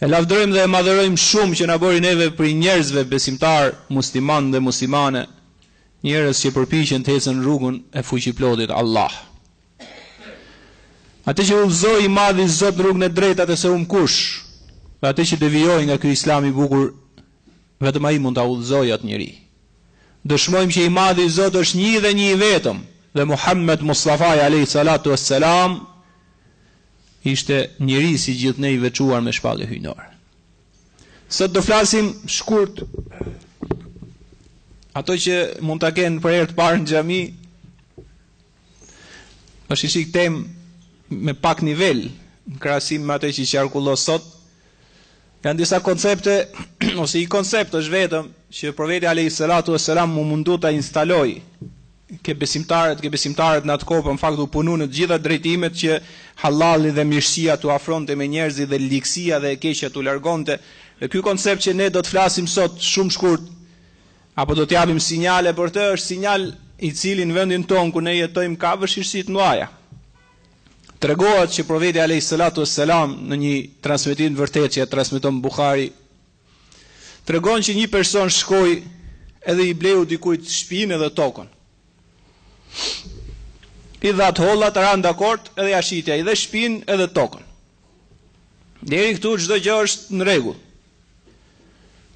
E lavdërojmë dhe e madhërojmë shumë që na bëri neve prej njerëzve besimtarë muslimanë dhe muslimane, njerëz që përpiqen të ecën rrugën e Fuqiplotit Allah. Atë që udhëzoi i madhi Zot rrugën e drejtë atë s'e humb kush, dhe atë që devijoi nga ky Islam i bukur vetëm Ai mund ta udhëzojë atë njeri. Dëshmojmë që i madhi Zot është një dhe një i vetëm dhe Muhammed Mustafa alayhi salatu wassalam Ishte njeri si gjithë ne i veçuar me shpallje hyjnore. Sot do flasim shkurt ato që mund ta kenë për herë të parë në xhami. Është një çik temë me pak nivel në krahasim me atë që qarkullon sot. Janë disa koncepte, ose i koncept është vetëm, që profeti alejhi salatu ue selam u mundu ta instalojë ke besimtarët, ke besimtarët në atë kohë, në fakt u punu në të gjitha drejtimet që hallalli dhe mirësia t'u afronte me njerëzit dhe ligësia dhe e keqja t'u largonte. Dhe ky koncept që ne do të flasim sot shumë shkurt, apo do të japim sinjale për të, është sinjal i cili në vendin tonë ku ne jetojmë ka vështirësi të mdhaja. Tregohet që profeti alayhis salatu was salam në një transmetim të vërtetë që e transmeton Buhari tregon që një person shkoi edhe i bleu dikujt shpinë edhe tokën. I dha të hollat ranë dakord edhe ia shiti, i dha shpinë edhe tokën. Deri këtu çdo gjë është në rregull.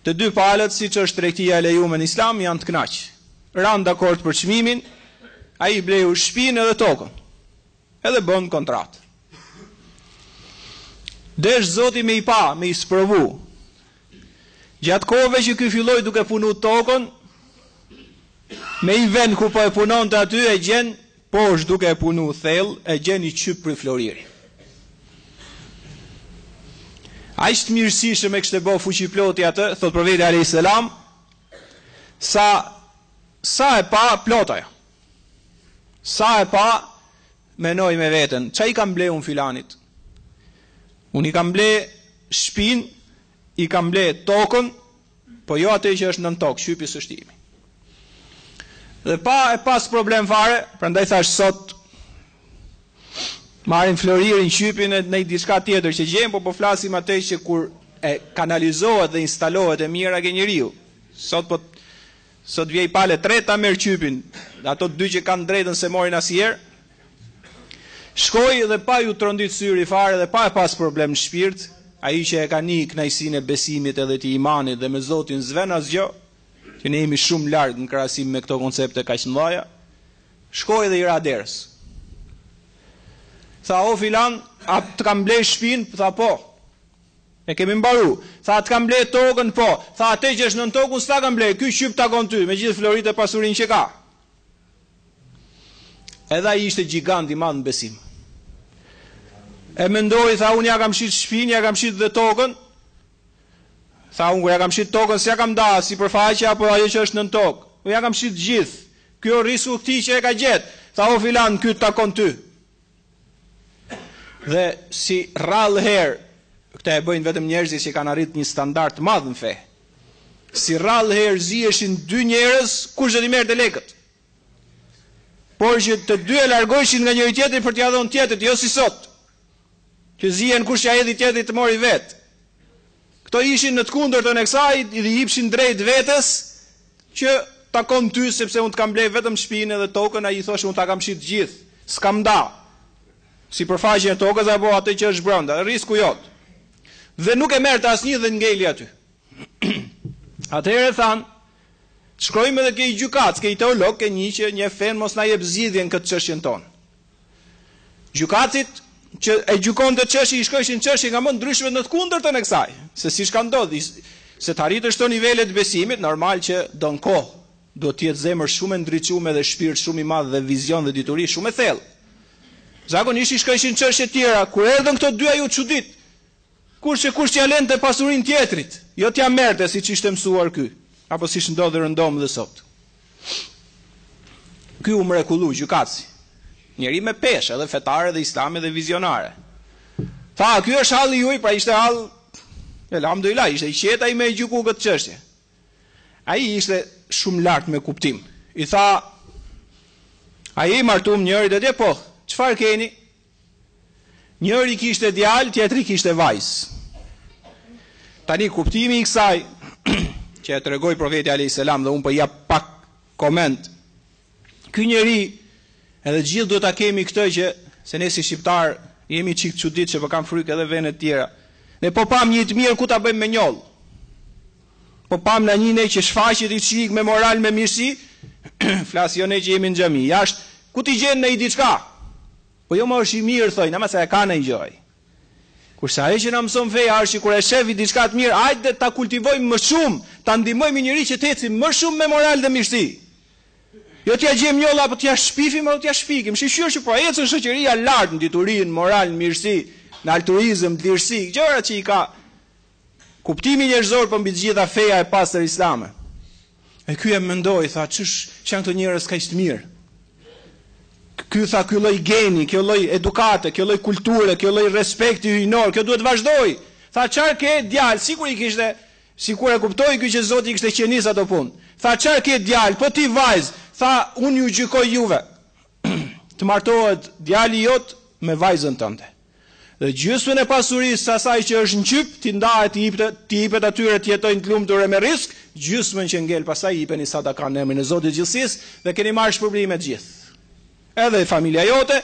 Të dy palët, siç është tregtia e lejuar në Islam, janë të kënaq. Ranë dakord për çmimin, ai i bleu shpinë edhe tokën. Edhe bënë kontratë. Desh Zoti me i pa, me i sprovu. Gjatë kohës që ky filloi duke punu tokën, më i vend ku po e punonte aty e gjen poshtë duke e punu thellë, e gjen i qyp prej floriri. Aq të mirësishëm e kishte bërë fuqiploti atë, thotë profeti alayhis salam, sa sa e pa plot ajo. Sa e pa, menoj me veten, ça i kam ble unë filanit? Unë i kam ble shpinë, i kam ble tokën, po jo atë që është nën tokë, qypi s'është imi. Dhe pa e pas problem fare, prandaj thashë sot marrim floririn, qypin e najë diçka tjetër që gjejmë, por po flasim atë që kur e kanalizohet dhe instalohet e mira ke njeriu. Sot po Sot vjej palë e tretë ta merr qypin dhe ato të dy që kanë të drejtën s'e morrin asnjëherë. Shkoi dhe pa iu trondit syri fare dhe pa e pas problem në shpirt, ai që e ka ni kënaqësinë e besimit edhe të imanit dhe me Zotin s'ven asgjë, që ne jemi shumë larg në krahasim me këto koncepte kaq të mëdha, shkoi dhe i ra derës. Tha o filan, a të kam ble shpinë? Tha po. E kemi mbaru. Tha, të kam ble tokën, po. Tha, atë që është nën tokë, unë s'ta kam ble, ky qyp të takon ty, me gjithë floritë e pasurinë që ka. Edhe ai ishte gjigand i madh në besim. E mendoi, tha, unë ja kam shit shpinë, ja kam shit dhe tokën. Tha, unë kur ja kam shit tokën, s'ja kam da, sipërfaqe, apo ajo që është nën tokë. Unë ja kam shit gjithë. Kjo rrisku këtij që e ka gjetë. Tha, o filan, ky të takon ty. Dhe si rrallë herë, këta e bëjnë vetëm njerëzit që kanë arrit një standard të madh në fe. Si rrallë herë ziheshin dy njerëz, kush do t'i merrte lekët. Por që të dy e largojshin nga njëri tjetri për t'ja dhonë tjetrit, jo si sot. Që zien kush t'ia hedhi tjetrit të marri vetë. Këto ishin në të kundërtën e kësaj dhe i jepshin drejt vetes që të takon ty sepse unë të kam ble vetëm shpinë dhe tokën ai i thoshte unë ta kam shit gjithë s'kam nda sipërfaqen e tokës apo atë që është brenda rrisku jot dhe nuk e merrte asnjë dhe ngeli aty atëherë than shkojmë edhe ke i gjykatës ke i teolog ke një që njeh fenë mos na jep zgjidhjen këtë çështjen tonë Gjykatësit që e gjykonte çështjen i shkojshin çështje nga më ndryshmet në të kundërtën e kësaj, se siç ka ndodhë, se të arritësh këto nivele të besimit, normal që don kohë, duhet të jetë zemër shumë e ndriçuar dhe shpirt shumë i madh dhe vizion dhe dituri shumë e thellë. Zakonisht i shkojshin çështje të tjera, kur erdhën këto dy ai u çudit, Kush e kush t'ia lente pasurinë tjetrit, jo t'ia merrte siç ishte mësuar ky, apo siç ndodh rëndom dhe sot. Ky u mrekullu gjykatësi, njeri me peshë edhe fetare dhe islame dhe vizionare. Tha, ky është halli juaj, pra ishte hall Elhamdulilah, ishte i qetë ai me e gjyku këtë çështje. Ai ishte shumë lart me kuptim. I tha, A je i martum njëri dhe dhe po, çfarë keni? Njëri kishte djalë, tjetri kishte vajzë. Tani kuptimi i kësaj që e tregoi profeti alayhis salam dhe un po jap pak koment. Ky njeri edhe gjithë duhet ta kemi këtë që se ne si shqiptar jemi çik çudi se po kam frikë edhe vene të tjera. Ne po pam një të mirë ku ta bëjmë me njollë. Po pamë na njeri që shfaqet i çik me moral me mirësi, flas jo ne që jemi në xhami, jashtë, ku t'i gjejmë ne i diçka? Po jo mo është i mirë thojnë, ama se e ka nji gjë ai. Kurse ajo që na mëson feja është që kur e shef i diçka të mirë, hajde ta kultivojmë më shumë, ta ndihmojmë një njeri që të eci më shumë me moral dhe mirësi. Jo t'ja gjem njolla apo t'ja shpifim apo t'ja shpikim. Shqyr që po ecën shoqëria lart në dituri, në moral, në mirësi, në altruizëm, në dlirësi, gjërat që i ka Kuptimi njerëzor po mbi të gjitha feja e pastër islame. E ky e mendoi, tha, ç'sh, ç'janë këto njerëz kaq të mirë? Ky tha, ky lloj geni, kjo lloj edukate, kjo lloj kulture, kjo lloj respekti hyjnor, kjo duhet të vazhdojë. Tha, ç'ar ke djalë, sikur i kishte Sikur e kuptoi ky që Zoti i kishte nis ato punë. Tha, ç'ar ke djalë, po ti vajzë, tha, unë ju gjykoj juve. të martohet djali jot me vajzën tënde. Dhe gjysmën e pasurisë së asaj që është në qyp, t'i ndahet, t'i jipet atyre të jetojnë të lumtur e me rrisk, gjysmën që ngel pastaj jipeni sadaka në emrin e Zotit të Gjithësisë dhe keni marrë shpërblime të gjithë. Edhe familja jote,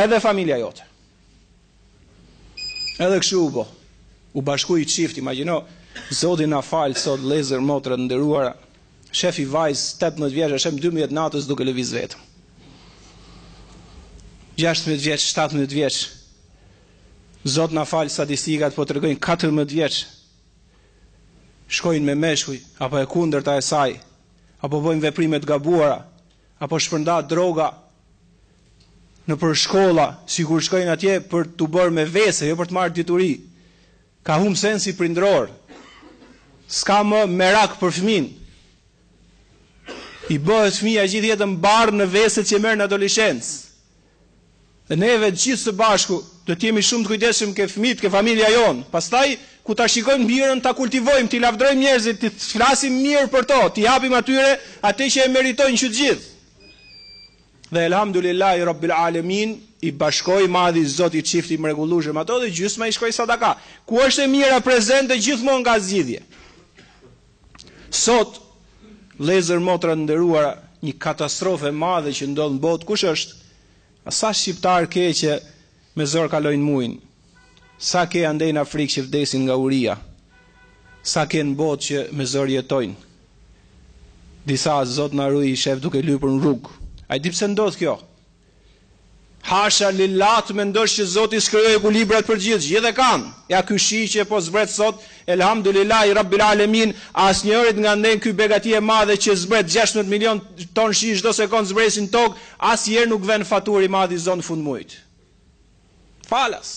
edhe familja jote. Edhe kështu u bo. U bashkoi çifti, imagjino, Zot na fal sot vëllezër, motra të nderuara. Shef një vajzë tetëmbëdhjetë vjeç e shef në dymbëdhjetë natës duke lëviz vetëm. Gjashtëmbëdhjetë vjeç, shtatëmbëdhjetë vjeç. Zot na fal statistikat po tregojnë katërmbëdhjetë vjeç. Shkojnë me meshkuj apo e kundërta e saj, apo bëjnë veprime të gabuara, apo shpërndahet droga nëpër shkolla, sikur shkojnë atje për t'u bërë me vese, jo për të marrë dituri. Ka humb sensi prindëror. S'ka më merak për fëmijën. I bëhet fëmija gjithë jetën barrë në veset që merr në adoleshencë. Dhe neve të gjithë së bashku do të jemi shumë të kujdesshëm ke fëmijët, ke familja jonë. Pastaj ku ta shikojmë të mirën, ta kultivojmë, t'i lavdërojmë njerëzit, të flasim mirë për to, t'i japim atyre atë që e meritojnë që të gjithë. Dhe Elhamdulillahi Rabbil Alemin, i bashkoi i madhi Zot një çift i mrekullueshëm ato dhe gjysma i shkoi sadaka. Ku është e mira prezente gjithmonë ka zgjidhje. Sot, vëllezër motra të nderuara, një katastrofë e madhe që ndodh në botë kush është? A sa shqiptarë ke që Me zor kalojnë mujin. Sa ke andej në Afrikë që vdesin nga uria. Sa ke në botë që me zor jetojnë. Disa Zot na ruj i shef duke lypur në rrugë. A e di pse ndodh kjo? Hasha lillah të mendosh që Zoti s'krijoi ekuilibrat për të gjithë, të gjithë e kanë. Ja ky shi që po zbret sot, Elhamdulillahi Rabbil Alemin, asnjërit nga ne ky begati e madhe që zbret gjashtëmbëdhjetë milion ton shi çdo sekond zbresin në tokë, asnjëherë nuk vën faturë i madhi Zot në fund mujit. Falas.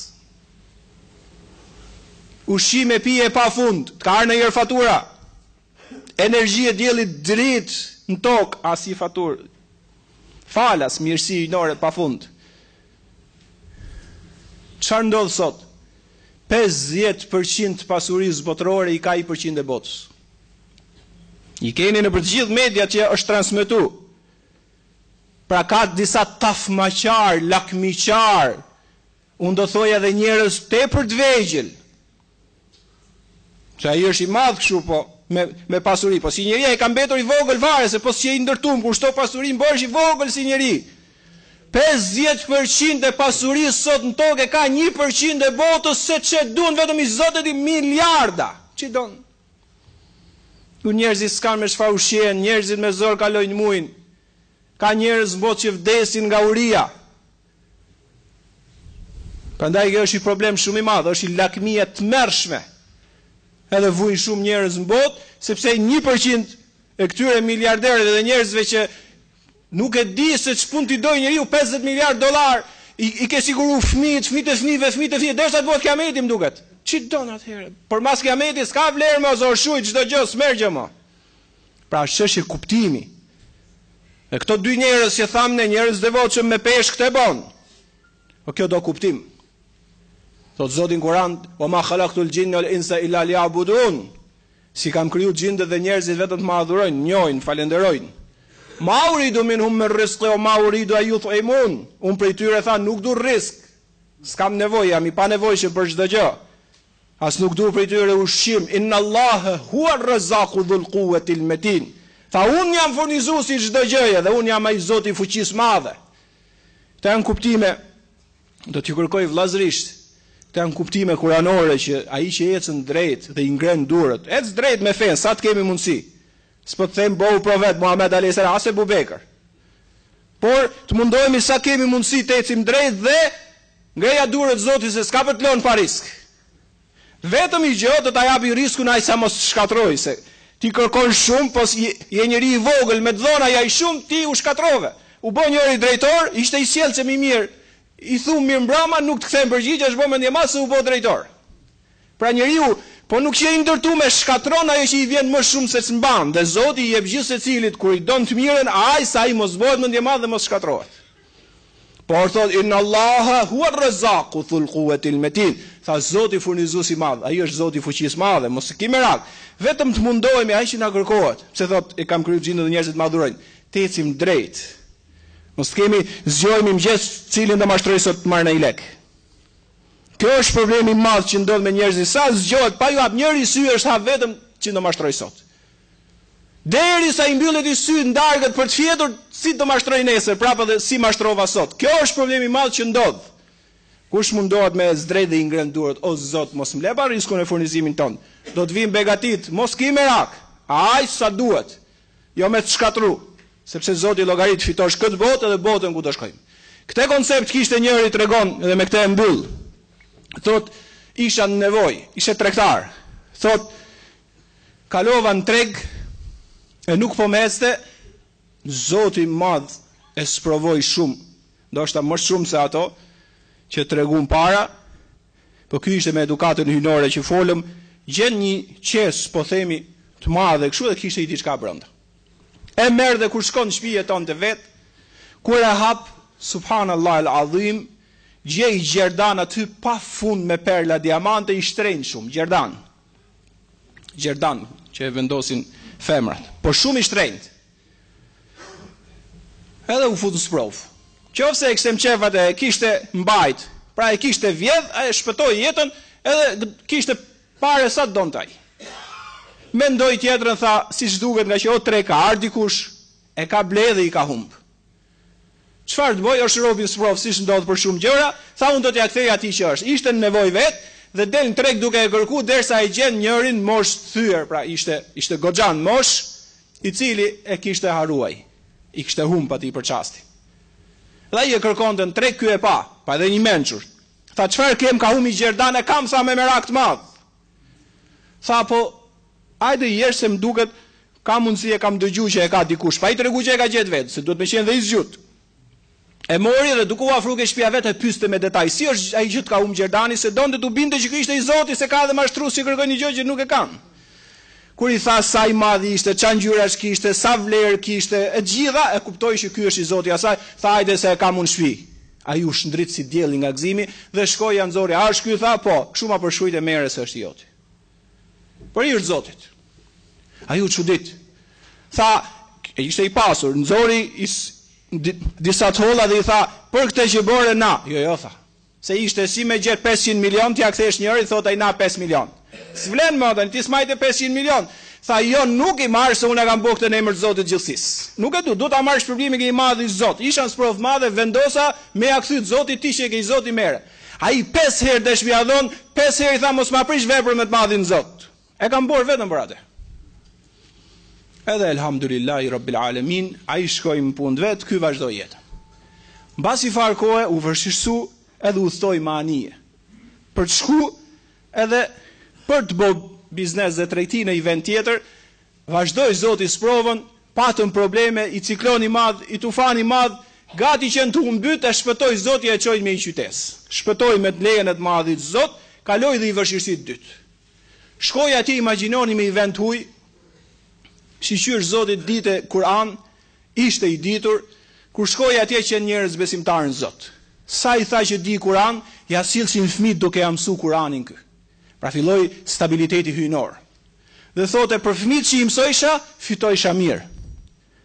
Ushqim e pije pa fund, të ka ardh ndonjëherë fatura. Energji e diellit, dritë në tokë, asnjë faturë. Falas, mirësi hyjnore pa fund. Çfarë ndodh sot? Pesëdhjetë për qind të pasurisë botërore i ka një për qind e botës. I keni nëpër të gjithë mediat që është transmetu. Pra ka disa tafmaqar, lakmiqar, unë do thoja edhe njerëz tepër të vegjël. Se ai është i madh kështu, po, me, me pasuri. Po si njeri ka mbetur i vogël fare, se po s'je i ndërtum, kur shto pasurinë, bëhesh i vogël si njeri. Pesëdhjetë për qind e pasurisë sot në tokë e ka një për qind e botës se ç'e duan vetëm Zoti e di miliarda ç'i don kur njerëzit s'kan me çfarë ushqehen njerëzit me zor kalojnë mujin ka njerëz në botë që vdesin nga uria prandaj kjo është një problem shumë i madh është një lakmi e tmerrshme edhe vujnë shumë njerëz në botë sepse një për qind e këtyre miliarderëve dhe njerëzve që Nuk e di se ç'punë t'i dojë njeriu pesëdhjetë miliardë dollarë i i ke siguru fëmijët, fëmijët e fëmijëve, fëmijët e fëmijëve derisa të bëhet kiameti më duket. Ç'i don atëherë? Për mas kiametit s'ka vlerë më o zor, shuhet çdo gjë s'merr gjë më. Pra është çështje kuptimi. Dhe këto dy njerëz që thamë ne njerëz të devotshëm me peshë këtë e bëjnë. Po kjo do kuptim. Thotë Zoti në Kur'an: "Wa ma khalaqtul jinna wal insa illa liya'budun." S'i kam kriju xhindët dhe njerëzit vetëm të më adhurojnë, njohin, falenderojnë. Ma uridu minhum min rizqin ua ma uridu en jut'imun, unë prej tyre tha nuk du rrizk, s'kam nevojë, jam i panevojshëm për çdo gjë, as nuk du prej tyre ushqim, inna Allahe huer-rezaku dhul kuwwatil metin, tha unë jam furnizuesi i çdo gjëje dhe unë jam ai Zoti i fuqisë madhe. Këto janë kuptime Do t'ju kërkoj vllazërisht, këto janë kuptime kuranore që ai që ecën drejt dhe i ngren durët, ec drejt me fenë sa të kemi mundësi. S'po të them bëhu profet Muhamed alejhi selam as Ebu Bekër. Por të mundohemi sa kemi mundësi të ecim drejt dhe ngreji durët Zotit se s'ka për t'të lënë pa rrizk. Vetëm një gjë do ta japi rrizkun aq sa mos shkatërrojë se ti kërkon shumë po je njeri i vogël me të dhënë ai shumë ti u shkatërrove u bë njëri drejtor ishte i sjellshëm i mirë i thu mirëmbrëma nuk të kthen përgjigje është bë mendje madh se u bë drejtor pra njeriu po nuk je i ndërtuar e shkatërron ajo që i vjen më shumë se ç'mban dhe Zoti i jep gjithsecilit kur i don të mirën aq sa ai mos bëhet mendje madh dhe mos shkatërrohet Por thotë inna Allaha huwa ar-Razzaqu dhul quwwati al-matin. Tha Zoti furnizues i madh, ai është Zoti i fuqisë së madhe, mos ki merak. Vetëm të mundohemi aq që na kërkohet. Pse thotë i kam kriju xhindët dhe njerëzit më adhurojnë. Të ecim drejt. Mos të kemi zgjohemi mëngjes cilin do mashtroj sot të marr ndonjë lek. Kjo është problem i madh që ndodh me njerëzit, sa zgjohet pa iu hap njëri sy është hap vetëm kë do mashtroj sot. Deri sa i mbyllet sytë në darkë për të fjetur si do mashtroj nesër prapë dhe si mashtrova sot. Kjo është problemi i madh që ndodh. Kush mundohet me ec drejt dhe i ngren duart o zot mos më le pa riskun e furnizimin tënd. Do të vijnë begatitë, mos ki merak. Aq sa duhet. Jo me të shkatërru. Sepse zoti llogarit të fitosh këtë botë dhe botën ku do shkojmë. Këtë koncept kishte njëri tregon dhe me këtë e mbyll. Thotë isha në nevojë, ishte tregtar. Thotë Kalova në treg e nuk po më ecte, Zoti i madh e sprovoi shumë, ndoshta më shumë se ato që treguam para, po ky ishte me edukatën hyjnore që folëm. Gjen një qesë po themi të madhe kështu dhe kishte diçka brenda. E merr dhe kur shkon në shtëpi jetonte vetë, kur e hap Subhanallah el Adhim, gjej gjerdan aty pa fund me perla diamante i shtrenjtë shumë, gjerdan, Gjerdan që e vendosin femrat, por shumë i shtrenjtë. Edhe u fut në sprov. Qoftë se e kishte mçef e kishte mbajt, pra e kishte vjedh, e shpëtoi jetën, edhe kishte pare sa donte ai. Mendoi tjetrën tha, siç duket ngaqë o treg ka ardh dikush, e ka ble dhe i ka humb. Çfarë të bëjë, është robi në sprovë, siç ndodh për shumë gjëra, tha unë do t'ia kthej atij që është. Ishte në nevojë vetë dhe del në treg duke e kërkuar derisa e gjen njërin në moshë të thyer, pra ishte ishte goxha në moshë, i cili e kishte harruar ai, i kishte humb atij për çasti. Dhe ai e kërkonte në treg, ky e pa, pak edhe i mençur. Tha çfarë ke? M'ka humb një gjerdan, e kam tha me merak të madh. Tha po ajde jesh se më duket ka mundësi e kam dëgju që e ka dikush, pa i tregu që e ka gjetë vetë, se duhet me qenë dhe i zgjut. E mori dhe duke u afru ke shpia e vet e pyste me detaj, si është ai që të ka humbë Gjerdani, se donte t'u bindte që ky ishte i zoti, se ka edhe mashtrus që kërkojnë një gjë që nuk e kanë. Kur i tha sa i madh ishte, ça ngjyrash kishte, sa vlerë kishte, e gjitha, e kuptoi që ky është i zoti i asaj, tha ajde se e kam unë n'shpi. Ai u shndrit si dielli nga gëzimi dhe shkoi ia nxori. A është ky? tha. Po, kështu ma përshkruajte mere se është i joti. Porosi e Zotit. Ai u çudit. Tha, e ishte i pasur, nxori di, disa të holla dhe i tha, për këtë që bëre na. Jo, jo, tha. Se ishte si me gjetë 500 milion, t'ja kthesh njërit, thot ai na 5 milion. S'vlen më, ti s'majte pesëqind milion. Tha jo nuk i marr se unë e kam bo këtë në emër të Zotit të Gjithësisë. Nuk e du, do ta marr shpërblimin ke i madhi Zot. Isha në sprovë të madhe, vendosa me ja kthy të zotit, ti që je i zoti mere. Ai pesë herë desh me ja dhon, pesë herë i tha mos ma prish veprën me të madhin Zot. E kam bo vetëm për atë. Edhe elhamdulillahi rabbil alamin, ai shkoi në punë të vet, ky vazhdoi jetën. Mbas njëfarë kohe u vështirësu edhe udhtoi me anije. Për të shku Edhe për të bo biznes dhe tregti në i vend tjetër vazhdoj zoti sprovën patëm probleme i ciklon i madh i tufan i madh gati qenë tu u mbyt e shpëtoj zoti e çoj me i qytes shpëtoj me të lejen e të madhit zot kaloj dhe i vështirësi t dyt shkoj atje imagjinoni me i vend huj shyqyr zotit dite Kur'an Ishte i ditur, kur shkoi atje qenë njerëz besimtarë në Zot. Sa i tha që di Kur'an, ia sillshin fëmijët duke ia mësu Kur'anin ky. Pra filloi stabiliteti hyjnor. Dhe thote për fëmijët që i mësojsha, fitojsha mirë.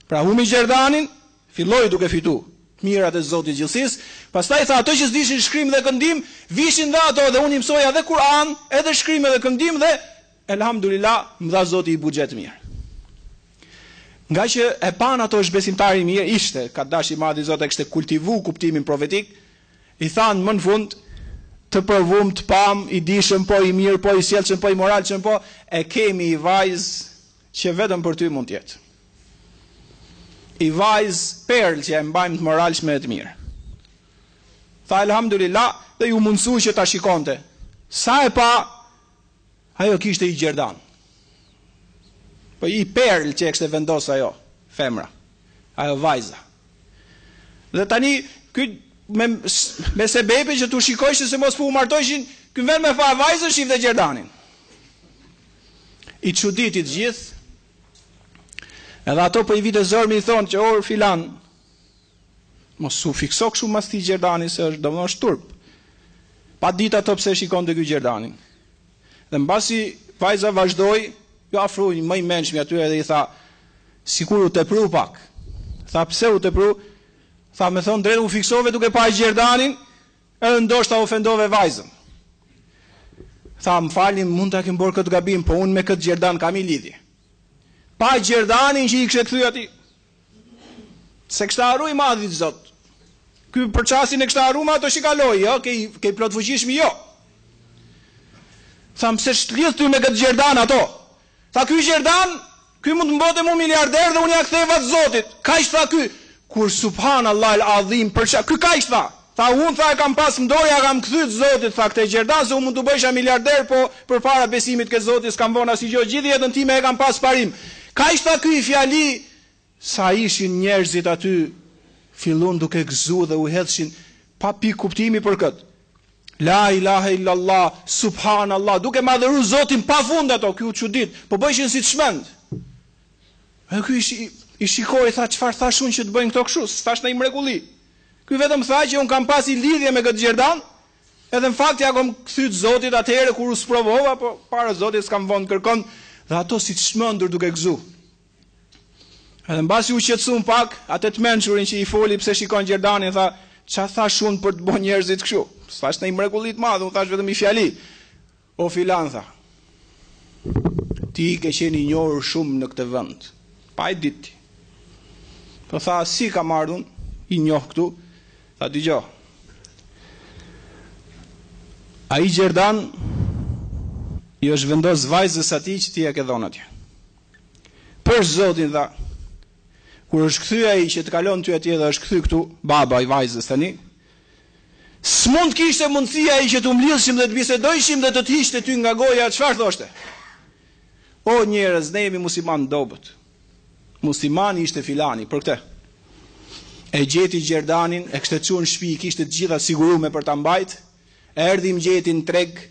Pra humi Gjerdanin, filloi duke fitu të mirat e Zotit Gjithësisë, pastaj tha ato që s'dishin shkrim dhe këndim, vishin dhe ato dhe unë i mësoja dhe Kur'an, edhe shkrim edhe këndim dhe Elhamdulilah më dha zoti i buxhet mirë nga që e panë ato është besimtari i mirë ishte ka dasht i madhi zot e kishte kultivu kuptimin profetik i thanë më në fund të provum të pam i dishëm po i mirë po i sjellshëm po i moralshëm po e kemi i vajz që vetëm për ty mund të jetë i vajz perl që e mbajmë të moralshme e të mirë tha elhamdulilah dhe ju mundësu që ta shikonte sa e pa Ajo kishte i gjerdan. Po i perl që e kishte vendos ajo femra. Ajo vajza. Dhe tani ky me me sebebe që t'u shikojshin se mos po u martojshin, ky vend me pa vajzën shifte gjerdanin. I çuditi të gjithë. Edhe ato po i vite zormi i thonë që or filan, Mos u fikso kështu mas ti Gjerdani se është domethënë është turp. Pa ditë ato pse shikonte ky Gjerdanin. Dhe mbasi vazhdoi, ju afroi një më i mençmi aty edhe i tha sikur u tepru pak. Tha pse u tepru? Tha me thon drejtën u fiksove duke pa Gjerdanin, edhe ndoshta ofendove vajzën. Tha më falni, mund ta kem bërë këtë gabim, po unë me këtë Gjerdan kam i lidhje. Pa Gjerdanin që i kishte kthy atij. Se kshta harru i madhi zot. Ky për çastin e kshta harru me ato që kaloi, jo, ke ke plot fuqishmi jo. Than pse ç'të lidh ty me këtë gjerdan ato. Tha ky gjerdan, ky mund të më bote mu miliarder dhe unë ja ktheva të zotit. Kaq tha ky. Kur subhanallahu el adhim për çka ky kaq tha. Tha unë tha e kam pas në dor ja kam kthy t zotit tha kte gjerdan se unë mund tu bëjsha miliarder po përpara besimit ke zoti skam von asnjë gjo gjith jetën time e kam pas parim kaq tha ky i fjali sa ishin njerzit aty fillun duke gzu dhe u hedhshin pa pik kuptimi për kët la ilahe illallah subhan allah duke madhëru zotin pa fund ato ky u çudit po bëjshin si t çmend e ky i shikoi tha çfar thash unë që të bëjnë kto kshu sthash naj mrekulli Ky vetëm tha që unë kam pas i lidhje me këtë gjerdan, edhe në fakt ia kom kthy Zotit atëherë kur u sprovova, po para Zotit s'kam vënë kërkënd dhe ato si të çmendur duke gëzu. Edhe mbasi u qetësuan pak, atë të mençurin që i foli pse shikon gjerdanin tha, ça thash unë për të bën njerëzit kështu? S'thash ndonjë mrekulli të madhe, unë thash vetëm i fjali. O filan, tha, ti ke qenë i njohur shumë në këtë vend, pa e dit ti. Po tha, si kam ardhur unë, i njohur këtu, tha dëgjo. Ai gjerdan i është vendos vajzës atij që ti ia ke dhënë atje. Për Zotin tha, kur është kthy ai që të ka lon ty atje dhe është kthy këtu, baba i vajzës tani, S'mund të kishte mundësi ai që t'u mblidhshim dhe të bisedojshim dhe të të hiqte ty nga goja çfarë thoshte. O njerëz, ne jemi muslimanë të dobët. Musliman ishte filani, për këtë. E gjeti gjerdanin, e kishte çuar në shtëpi, i kishte të gjitha siguru, me për ta mbajt, erdhi m'gjeti në treg,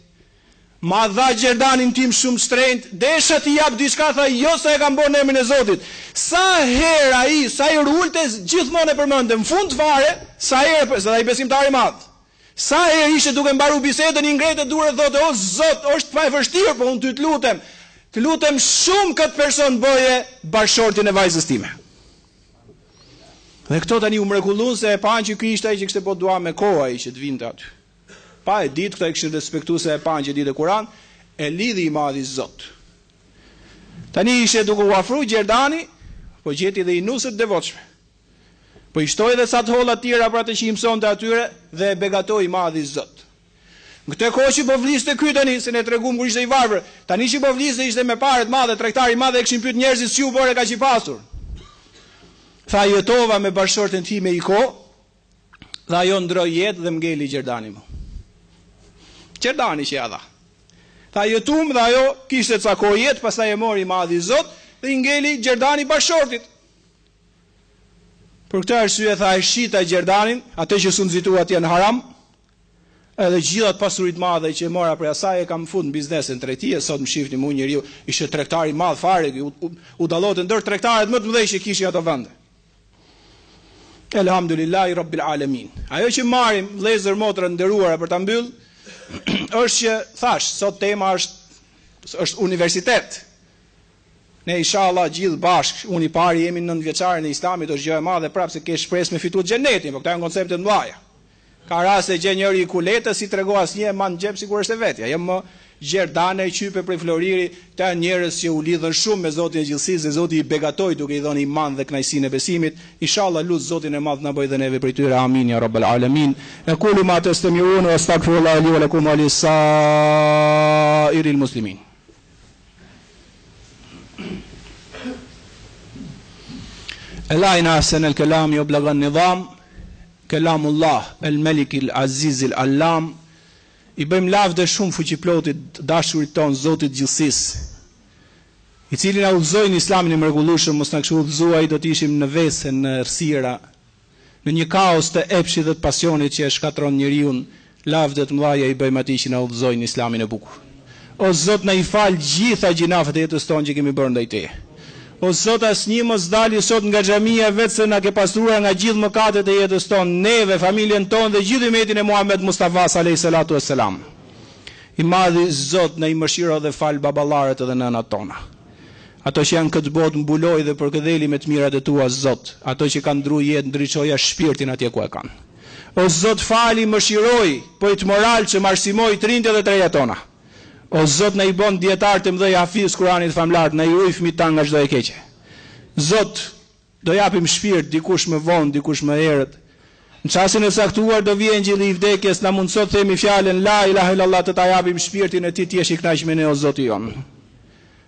Ma dha gjerdanin tim shumë t'shtrenjtë, desha t'i jap diçka tha jo se e kam bërë në emrin e Zotit. Sa herë ai, sa herë ulej gjithmonë e përmendte, në fund fare, sa herë, se ai besimtar i madh. Sa herë ishte duke mbaru bisedën i ngrente duart thoshte o Zot, është pak e vështirë, po unë ty të lutem, të lutem shumë këtë person bëje bashkëshortin e vajzës time. Dhe këto tani u mrekulluan se e panë që ky ishte ai që kishte bërë dua me kohë ai që të vinte aty. Pa e dit, këta e kishin respektu se e panë që dinte Kuran, e lidhi i madhi Zot. Tani ishte duke u afru gjerdani, po gjeti dhe i nuse t'devotshme. Po i shtoi dhe sa të holla tjera për atë që i mësonte atyre dhe e begatoi i madhi Zot. Në këtë kohë që po fliste ky tani, se ne treguam kur ishte i varfër, tani që po fliste ishte me pare të madhe, tregtar i madh e kishin pyet njerëzit si u bëre kaq i pasur. Tha jetova me bashkëshorten time i koh, Dhe ajo ndroi jetë dhe më ngeli gjerdani mu. Gjerdani që ia dha. Tha jetum dhe ajo kishte ca kohë jetë, pastaj e mori i madhi Zot dhe i ngeli gjerdani bashkshortit. Për këtë arsye tha e shita gjerdanin, atë që s'u nxitua atje në haram, edhe gjith at pasuri t'madhe që e mora prej asaj e kam fut në biznes, n'tregti, e, sot më shifni mu njeriu, ishte tregtar i madh fare, u, u, u dallote ndër tregtarët më të mëdhenj që kishin ato vende. Elhamdulillahi Rabbil Alamin. Ajo që marrim vëllezër motra t'nderuara për ta mbyll është që thash sot tema është është universitet. Ne inshallah gjithë bashk, unë i pari jemi në nëntëvjeçaren e Islamit, është gjë e madhe prapë se ke shpresë me fitu xhenetin, por këta janë koncepte të mëdha. Ka raste gjen njëri i kuletë s'i tregon asnjë e man n'xhep sikur është e vetja jo më gjerdane e qype prej floriri ata janë njerëz qe u lidhën shumë me Zotin e gjithësisë dhe Zoti i begatoi duke i dhënë iman dhe knaqësinë e besimit ishalla lut Zotin e madh na bëj dhe neve prej tyre amin ja rabbel alemin ekulu ma tesmeun wa estagfirullahe li wa lakum wa li sairil muslimin. Ela inne ahsenel kelami ue eblegan nidham. Kelamullah el Melik il Aziz il Allam I bëjmë lavde shumë Fuqiplotit, Dashurit tonë, Zotit Gjithësisë, I cili na udhëzoi në Islamin e mrekullueshëm, mos na kishte udhëzuar Ai do të ishim në vese, në errësira, në një kaos të epshit dhe të pasionit që e shkatërron njeriun Lavde të mëdhaja i bëjmë atij që na udhëzoi në Islamin e bukur. O Zot na i fal të gjitha gjynafet e jetës tonë që kemi bërë ndaj Teje. O Zot asnjë mos daltë sot nga xhamia veç se na ke pastruar nga gjithë mëkatet e jetës tonë, neve, familjen tonë dhe gjithë ymetin e Muhamed Mustafas alejhi salatu e selam. I madhi Zot na i mëshiro dhe fal baballarët edhe nënat tona. Ato që janë n'këtë botë mbuloji dhe përkëdheli me të mirat e tua Zot, ato që kanë ndru jetë ndriçoja shpirtin atje ku e kanë. O Zot fali mëshiroi pajisi me moral edhe arsimoji të rinjtë dhe të rejat tona O Zot na i bon dijetar të mëdhej hafizë t'Kuranit famëlartë na i ruj fmit tanë nga çdo e keqe Zot do japim shpirt dikush më von dikush më herët në çastin e caktuar do vi engjilli i vdekjes na mundso të themi fjalën la ilaha illallah të ta japim shpirtin e ti të jesh i knaq me ne o Zoti jonë.